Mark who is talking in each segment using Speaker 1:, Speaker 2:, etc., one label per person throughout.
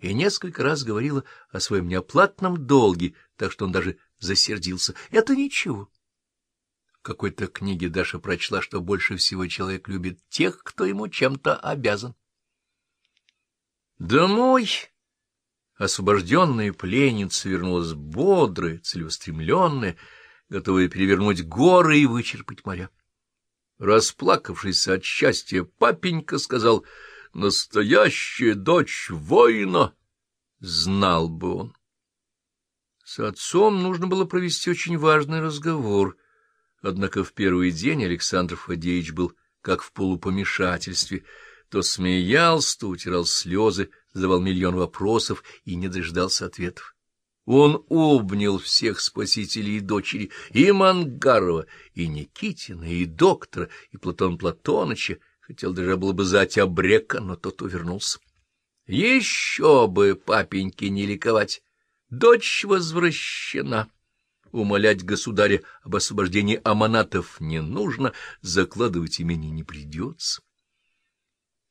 Speaker 1: и несколько раз говорила о своем неоплатном долге, так что он даже засердился. Это ничего. В какой-то книге Даша прочла, что больше всего человек любит тех, кто ему чем-то обязан. Домой освобожденная пленница вернулась бодрая, целеустремленная, готовая перевернуть горы и вычерпать моря. Расплакавшись от счастья, папенька сказал, «Настоящая дочь воина!» Знал бы он. С отцом нужно было провести очень важный разговор, однако в первый день Александр Фадеевич был как в полупомешательстве, то смеялся, то утирал слезы, задавал миллион вопросов и не дождался ответов. Он обнял всех спасителей и дочери, и Мангарова, и Никитина, и доктора, и Платон Платоныча, хотел даже было бы зать обрека, но тот увернулся. Еще бы папеньке не ликовать! Дочь возвращена! Умолять государя об освобождении аманатов не нужно, закладывать имени не придется.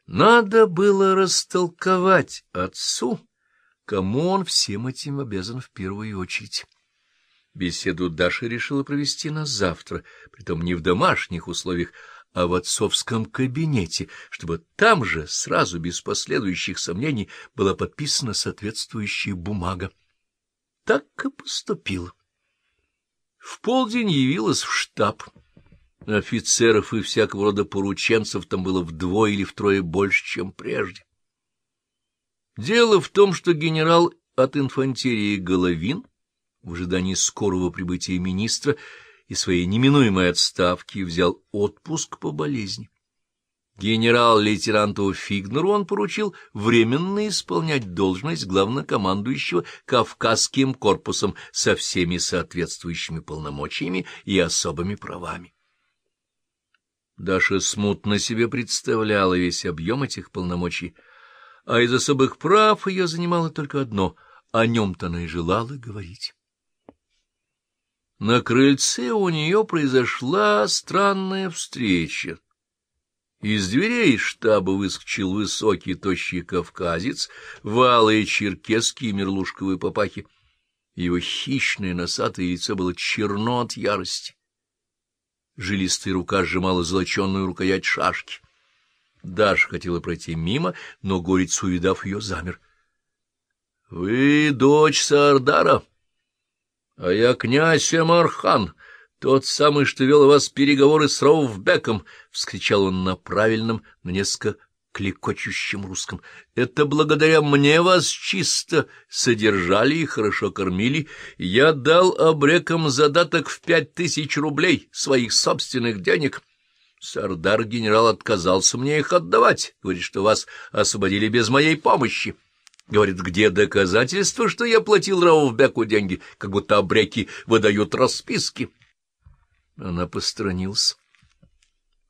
Speaker 1: Надо было растолковать отцу, кому он всем этим обязан в первую очередь. Беседу Даша решила провести на завтра, притом не в домашних условиях, а в отцовском кабинете, чтобы там же, сразу без последующих сомнений, была подписана соответствующая бумага. Так и поступил. В полдень явилась в штаб. Офицеров и всякого рода порученцев там было вдвое или втрое больше, чем прежде. Дело в том, что генерал от инфантерии Головин в ожидании скорого прибытия министра и своей неминуемой отставки взял отпуск по болезни. Генерал-лейтенанту Фигнеру он поручил временно исполнять должность главнокомандующего Кавказским корпусом со всеми соответствующими полномочиями и особыми правами. Даша смутно себе представляла весь объем этих полномочий — а из особых прав ее занимало только одно — о нем-то она и желала говорить. На крыльце у нее произошла странная встреча. Из дверей штаба выскочил высокий тощий кавказец, валые черкески и мерлушковые папахи. Его хищное носатое лицо было черно от ярости. Жилистая рука сжимала золоченную рукоять шашки. Даша хотела пройти мимо, но горец, увидав ее, замер. — Вы дочь Сардара, а я князь Амархан, тот самый, что вел у вас переговоры с Роувбеком, — вскричал он на правильном, но несколько клекочущем русском. — Это благодаря мне вас чисто содержали и хорошо кормили. Я дал обрекам задаток в пять тысяч рублей своих собственных денег — Сардар-генерал отказался мне их отдавать, говорит, что вас освободили без моей помощи. Говорит, где доказательства, что я платил Рауфбеку деньги, как будто обреки выдают расписки. Она посторонилась.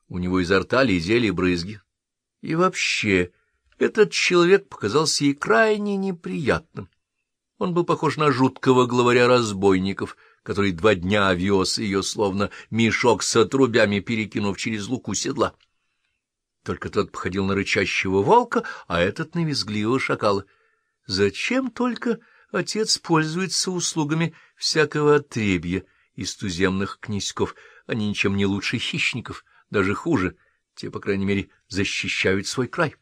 Speaker 1: У него изо рта лезели брызги. И вообще, этот человек показался ей крайне неприятным. Он был похож на жуткого главаря разбойников — который два дня вез ее, словно мешок с отрубями, перекинув через луку седла. Только тот походил на рычащего волка, а этот на визгливого шакала. Зачем только отец пользуется услугами всякого отребья из туземных князьков? Они ничем не лучше хищников, даже хуже. Те, по крайней мере, защищают свой край.